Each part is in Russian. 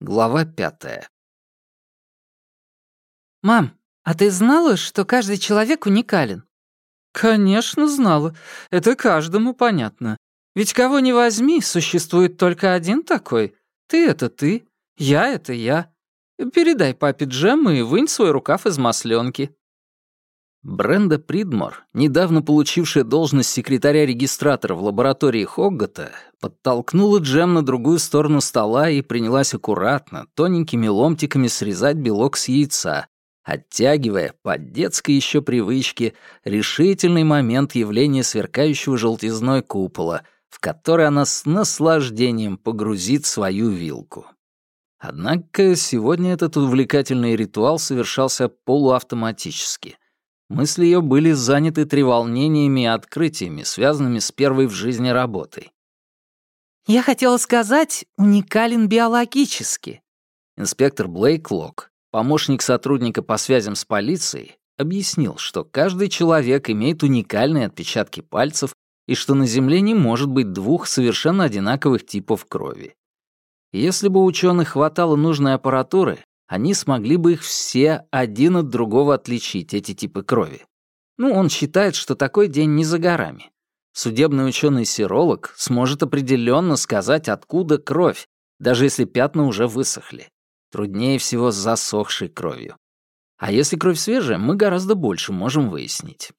Глава пятая. «Мам, а ты знала, что каждый человек уникален?» «Конечно знала. Это каждому понятно. Ведь кого ни возьми, существует только один такой. Ты — это ты, я — это я. Передай папе джем и вынь свой рукав из масленки». Бренда Придмор, недавно получившая должность секретаря-регистратора в лаборатории Хоггота, подтолкнула Джем на другую сторону стола и принялась аккуратно, тоненькими ломтиками срезать белок с яйца, оттягивая, по детской еще привычке, решительный момент явления сверкающего желтизной купола, в который она с наслаждением погрузит свою вилку. Однако сегодня этот увлекательный ритуал совершался полуавтоматически — Мысли ее были заняты треволнениями и открытиями, связанными с первой в жизни работой. «Я хотела сказать, уникален биологически». Инспектор Блейк Лок, помощник сотрудника по связям с полицией, объяснил, что каждый человек имеет уникальные отпечатки пальцев и что на Земле не может быть двух совершенно одинаковых типов крови. Если бы ученых хватало нужной аппаратуры, они смогли бы их все один от другого отличить, эти типы крови. Ну, он считает, что такой день не за горами. Судебный ученый-серолог сможет определенно сказать, откуда кровь, даже если пятна уже высохли. Труднее всего с засохшей кровью. А если кровь свежая, мы гораздо больше можем выяснить.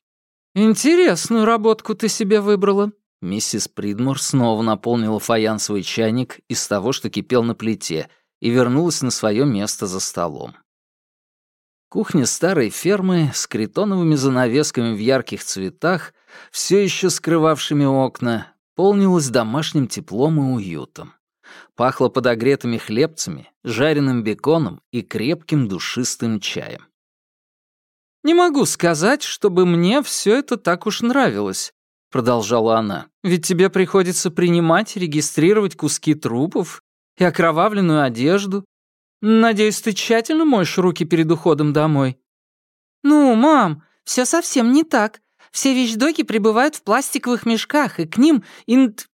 «Интересную работку ты себе выбрала», Миссис Придмур снова наполнила фаянсовый чайник из того, что кипел на плите, и вернулась на свое место за столом. Кухня старой фермы с критоновыми занавесками в ярких цветах, все еще скрывавшими окна, полнилась домашним теплом и уютом. Пахло подогретыми хлебцами, жареным беконом и крепким душистым чаем. «Не могу сказать, чтобы мне все это так уж нравилось», — продолжала она. «Ведь тебе приходится принимать, регистрировать куски трупов и окровавленную одежду. Надеюсь, ты тщательно моешь руки перед уходом домой?» «Ну, мам, все совсем не так. Все вещдоки пребывают в пластиковых мешках, и к ним инт...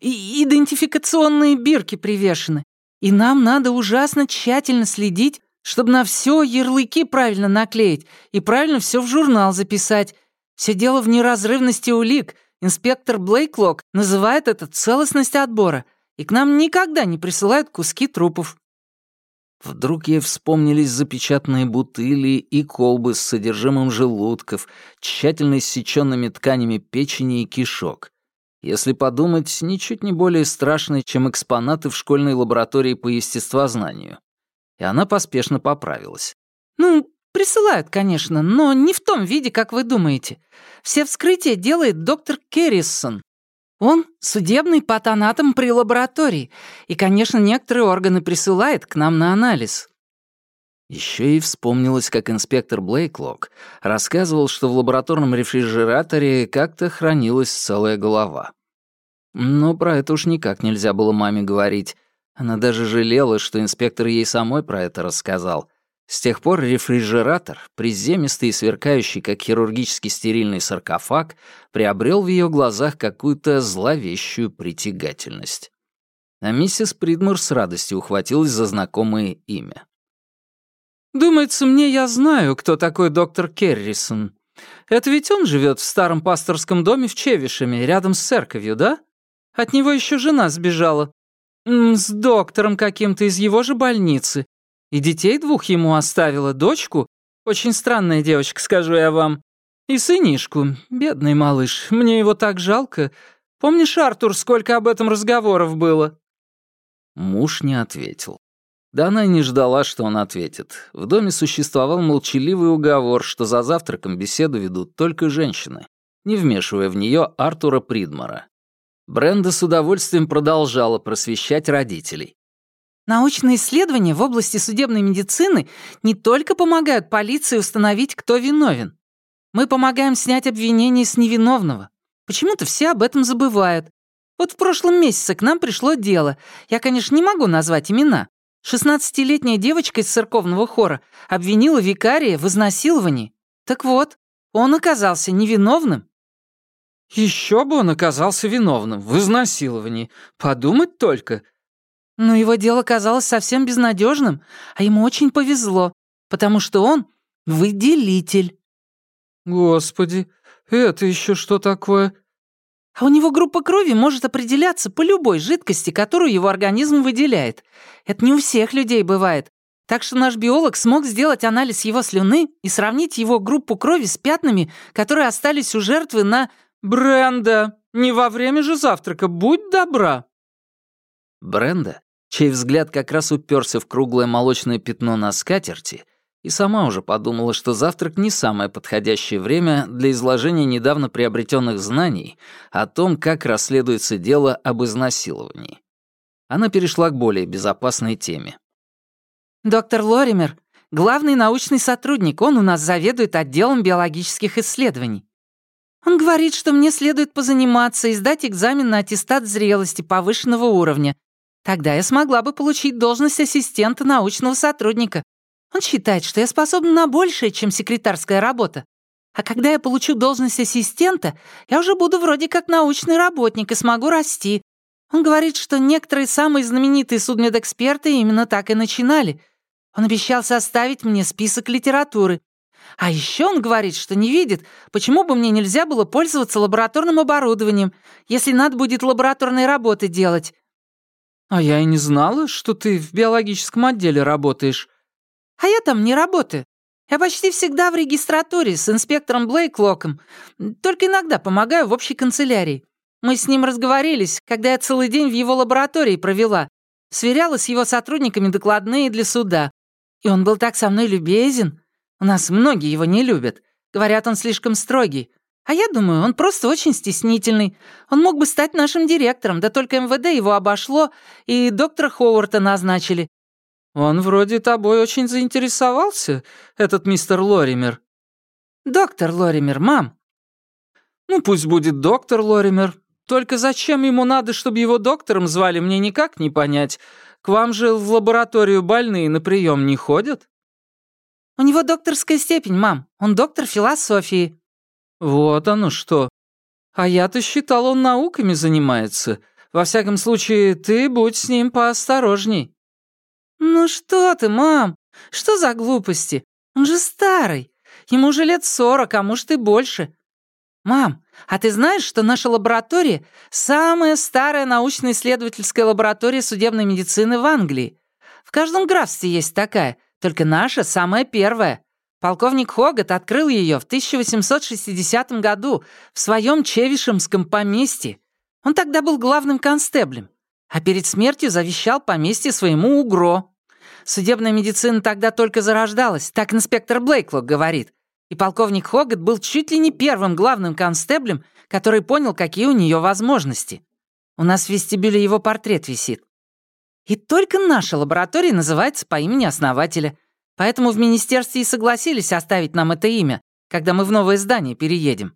Идентификационные бирки привешены. И нам надо ужасно тщательно следить, чтобы на все ярлыки правильно наклеить и правильно все в журнал записать. Все дело в неразрывности улик. Инспектор Блейклок называет это целостность отбора — и к нам никогда не присылают куски трупов». Вдруг ей вспомнились запечатанные бутыли и колбы с содержимым желудков, тщательно иссеченными тканями печени и кишок. Если подумать, ничуть не более страшные, чем экспонаты в школьной лаборатории по естествознанию. И она поспешно поправилась. «Ну, присылают, конечно, но не в том виде, как вы думаете. Все вскрытия делает доктор Керрисон, он судебный патанатом при лаборатории, и, конечно, некоторые органы присылает к нам на анализ». Еще и вспомнилось, как инспектор Блейклок рассказывал, что в лабораторном рефрижераторе как-то хранилась целая голова. Но про это уж никак нельзя было маме говорить. Она даже жалела, что инспектор ей самой про это рассказал, с тех пор рефрижератор, приземистый и сверкающий, как хирургически стерильный саркофаг, приобрел в ее глазах какую-то зловещую притягательность. А миссис Придмур с радостью ухватилась за знакомое имя. «Думается мне, я знаю, кто такой доктор Керрисон. Это ведь он живет в старом пасторском доме в Чевишеме, рядом с церковью, да? От него еще жена сбежала. С доктором каким-то из его же больницы. И детей двух ему оставила, дочку, очень странная девочка, скажу я вам, и сынишку, бедный малыш, мне его так жалко. Помнишь, Артур, сколько об этом разговоров было?» Муж не ответил. Да она и не ждала, что он ответит. В доме существовал молчаливый уговор, что за завтраком беседу ведут только женщины, не вмешивая в нее Артура Придмора. Бренда с удовольствием продолжала просвещать родителей. Научные исследования в области судебной медицины не только помогают полиции установить, кто виновен. Мы помогаем снять обвинение с невиновного. Почему-то все об этом забывают. Вот в прошлом месяце к нам пришло дело. Я, конечно, не могу назвать имена. Шестнадцатилетняя девочка из церковного хора обвинила викария в изнасиловании. Так вот, он оказался невиновным. Еще бы он оказался виновным в изнасиловании. Подумать только. Но его дело казалось совсем безнадежным, а ему очень повезло, потому что он выделитель. Господи, это еще что такое? А у него группа крови может определяться по любой жидкости, которую его организм выделяет. Это не у всех людей бывает. Так что наш биолог смог сделать анализ его слюны и сравнить его группу крови с пятнами, которые остались у жертвы на... Бренда, не во время же завтрака, будь добра. Бренда, чей взгляд как раз уперся в круглое молочное пятно на скатерти, и сама уже подумала, что завтрак не самое подходящее время для изложения недавно приобретенных знаний о том, как расследуется дело об изнасиловании. Она перешла к более безопасной теме. «Доктор Лоример, главный научный сотрудник, он у нас заведует отделом биологических исследований. Он говорит, что мне следует позаниматься и сдать экзамен на аттестат зрелости повышенного уровня. Тогда я смогла бы получить должность ассистента научного сотрудника. Он считает, что я способна на большее, чем секретарская работа. А когда я получу должность ассистента, я уже буду вроде как научный работник и смогу расти. Он говорит, что некоторые самые знаменитые судмедэксперты именно так и начинали — он обещал составить мне список литературы. А еще он говорит, что не видит, почему бы мне нельзя было пользоваться лабораторным оборудованием, если надо будет лабораторные работы делать. А я и не знала, что ты в биологическом отделе работаешь. А я там не работаю. Я почти всегда в регистратуре с инспектором Блейклоком, только иногда помогаю в общей канцелярии. Мы с ним разговорились, когда я целый день в его лаборатории провела. Сверяла с его сотрудниками докладные для суда. И он был так со мной любезен. У нас многие его не любят. Говорят, он слишком строгий. А я думаю, он просто очень стеснительный. Он мог бы стать нашим директором, да только МВД его обошло, и доктора Ховарта назначили. Он вроде тобой очень заинтересовался, этот мистер Лоример. Доктор Лоример, мам. Ну, пусть будет доктор Лоример. Только зачем ему надо, чтобы его доктором звали, мне никак не понять. К вам же в лабораторию больные на прием не ходят?» «У него докторская степень, мам. Он доктор философии». «Вот оно что. А я-то считал, он науками занимается. Во всяком случае, ты будь с ним поосторожней». «Ну что ты, мам? Что за глупости? Он же старый. Ему уже лет сорок, а может и больше. «Мам, а ты знаешь, что наша лаборатория — самая старая научно-исследовательская лаборатория судебной медицины в Англии? В каждом графстве есть такая, только наша самая первая. Полковник Хогат открыл ее в 1860 году в своем Чевишемском поместье. Он тогда был главным констеблем, а перед смертью завещал поместье своему Угро. Судебная медицина тогда только зарождалась, так инспектор Блейклок говорит — и полковник Хогат был чуть ли не первым главным констеблем, который понял, какие у нее возможности. У нас в вестибюле его портрет висит. И только наша лаборатория называется по имени основателя, поэтому в министерстве и согласились оставить нам это имя, когда мы в новое здание переедем.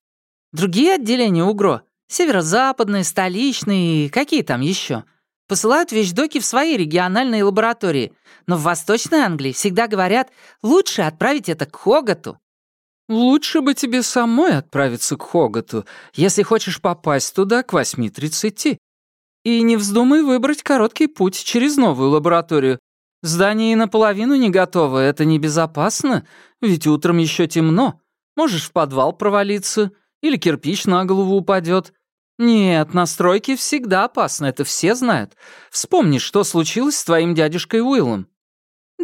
Другие отделения УГРО — северо-западные, столичные и какие там еще — посылают вещдоки в свои региональные лаборатории, но в Восточной Англии всегда говорят, лучше отправить это к Хогату. «Лучше бы тебе самой отправиться к Хогату, если хочешь попасть туда к 8.30. И не вздумай выбрать короткий путь через новую лабораторию. Здание и наполовину не готово, это небезопасно, ведь утром еще темно. Можешь в подвал провалиться, или кирпич на голову упадет. Нет, на стройке всегда опасно, это все знают. Вспомни, что случилось с твоим дядюшкой Уиллом».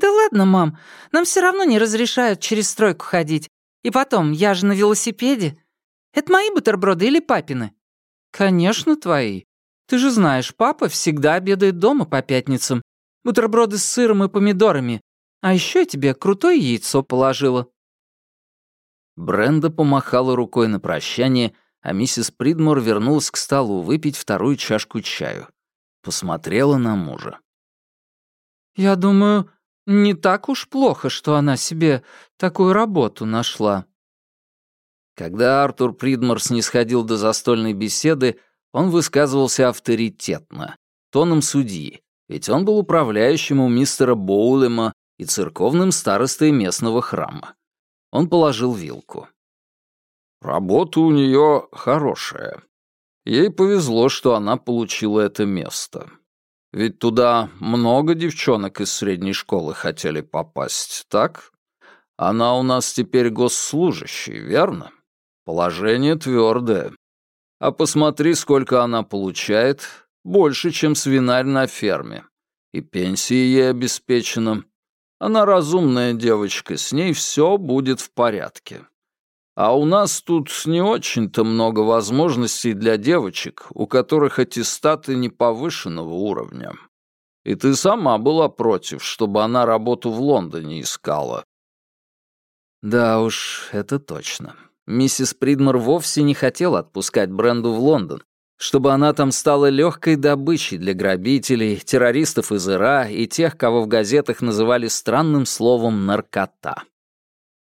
«Да ладно, мам, нам все равно не разрешают через стройку ходить. И потом, я же на велосипеде. Это мои бутерброды или папины?» «Конечно, твои. Ты же знаешь, папа всегда обедает дома по пятницам. Бутерброды с сыром и помидорами. А еще я тебе крутое яйцо положила». Бренда помахала рукой на прощание, а миссис Придмор вернулась к столу выпить вторую чашку чаю. Посмотрела на мужа. «Я думаю, не так уж плохо, что она себе такую работу нашла. Когда Артур Придмор снисходил до застольной беседы, он высказывался авторитетно, тоном судьи, ведь он был управляющим у мистера Боулема и церковным старостой местного храма. Он положил вилку. «Работа у нее хорошая. Ей повезло, что она получила это место. Ведь туда много девчонок из средней школы хотели попасть, так? Она у нас теперь госслужащий, верно? Положение твердое. А посмотри, сколько она получает. Больше, чем свинарь на ферме. И пенсии ей обеспечена. Она разумная девочка, с ней все будет в порядке. А у нас тут не очень-то много возможностей для девочек, у которых аттестаты не повышенного уровня. И ты сама была против, чтобы она работу в Лондоне искала. Да уж, это точно. Миссис Придмор вовсе не хотела отпускать Бренду в Лондон, чтобы она там стала легкой добычей для грабителей, террористов из Ира и тех, кого в газетах называли странным словом «наркота».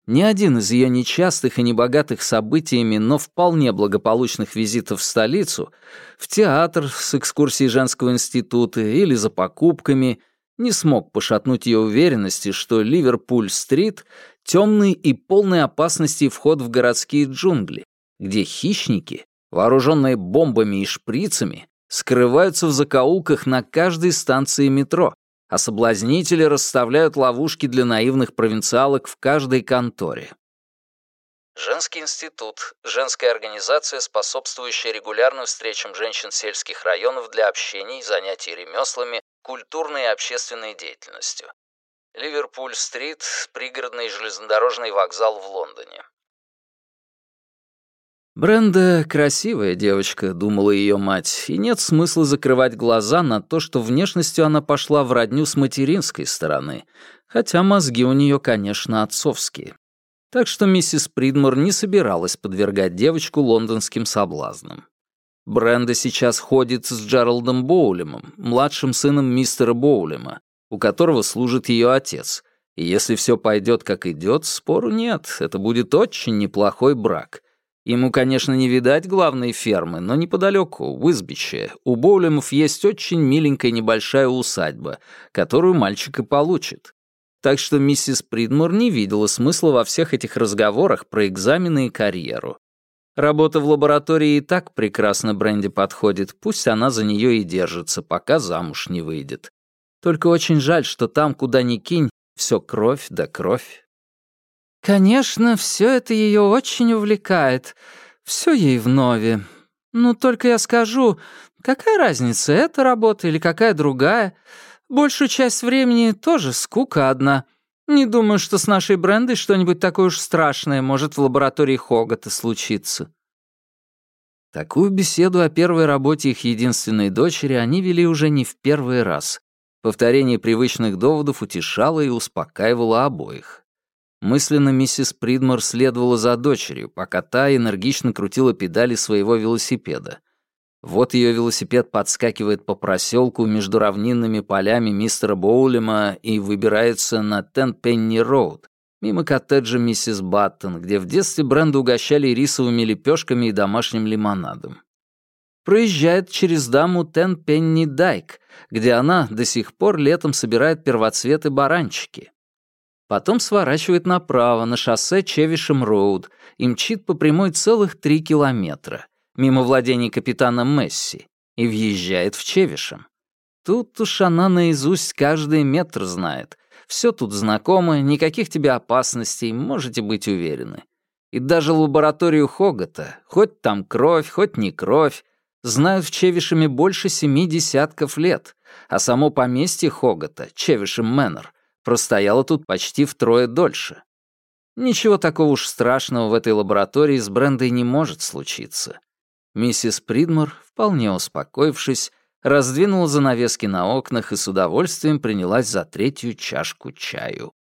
Ни один из ее нечастых и небогатых событиями, но вполне благополучных визитов в столицу, в театр с экскурсией женского института или за покупками, не смог пошатнуть ее уверенности, что Ливерпуль-стрит — темный и полный опасности вход в городские джунгли, где хищники, вооруженные бомбами и шприцами, скрываются в закоулках на каждой станции метро, а соблазнители расставляют ловушки для наивных провинциалок в каждой конторе. Женский институт — женская организация, способствующая регулярным встречам женщин сельских районов для общения, занятий ремеслами, культурной и общественной деятельностью. Ливерпуль-стрит, пригородный железнодорожный вокзал в Лондоне. Бренда — красивая девочка, думала ее мать, и нет смысла закрывать глаза на то, что внешностью она пошла в родню с материнской стороны, хотя мозги у нее, конечно, отцовские. Так что миссис Придмор не собиралась подвергать девочку лондонским соблазнам. Бренда сейчас ходит с Джералдом Боулемом, младшим сыном мистера Боулема, у которого служит ее отец. И если все пойдет как идет, спору нет, это будет очень неплохой брак — Ему, конечно, не видать главной фермы, но неподалеку, в Избиче, у Боулемов есть очень миленькая небольшая усадьба, которую мальчик и получит. Так что миссис Придмур не видела смысла во всех этих разговорах про экзамены и карьеру. Работа в лаборатории и так прекрасно Бренди подходит, пусть она за нее и держится, пока замуж не выйдет. Только очень жаль, что там, куда ни кинь, все кровь да кровь. Конечно, все это ее очень увлекает. Все ей вновь. Ну, только я скажу, какая разница, эта работа или какая другая? Большую часть времени тоже скука одна. Не думаю, что с нашей брендой что-нибудь такое уж страшное может в лаборатории Хогата случиться. Такую беседу о первой работе их единственной дочери они вели уже не в первый раз. Повторение привычных доводов утешало и успокаивало обоих. Мысленно миссис Придмор следовала за дочерью, пока та энергично крутила педали своего велосипеда. Вот ее велосипед подскакивает по проселку между равнинными полями мистера Боулема и выбирается на Тенпенни-Роуд, мимо коттеджа миссис Баттон, где в детстве Бренду угощали рисовыми лепешками и домашним лимонадом. Проезжает через даму Тенпенни-Дайк, где она до сих пор летом собирает первоцветы-баранчики. Потом сворачивает направо на шоссе Чевишем-Роуд и мчит по прямой целых три километра, мимо владений капитана Месси, и въезжает в Чевишем. Тут уж она наизусть каждый метр знает. Все тут знакомо, никаких тебе опасностей, можете быть уверены. И даже лабораторию Хогота, хоть там кровь, хоть не кровь, знают в Чевишеме больше семи десятков лет, а само поместье Хогота, Чевишем Мэннер, простояла тут почти втрое дольше. Ничего такого уж страшного в этой лаборатории с Брендой не может случиться. Миссис Придмор, вполне успокоившись, раздвинула занавески на окнах и с удовольствием принялась за третью чашку чаю.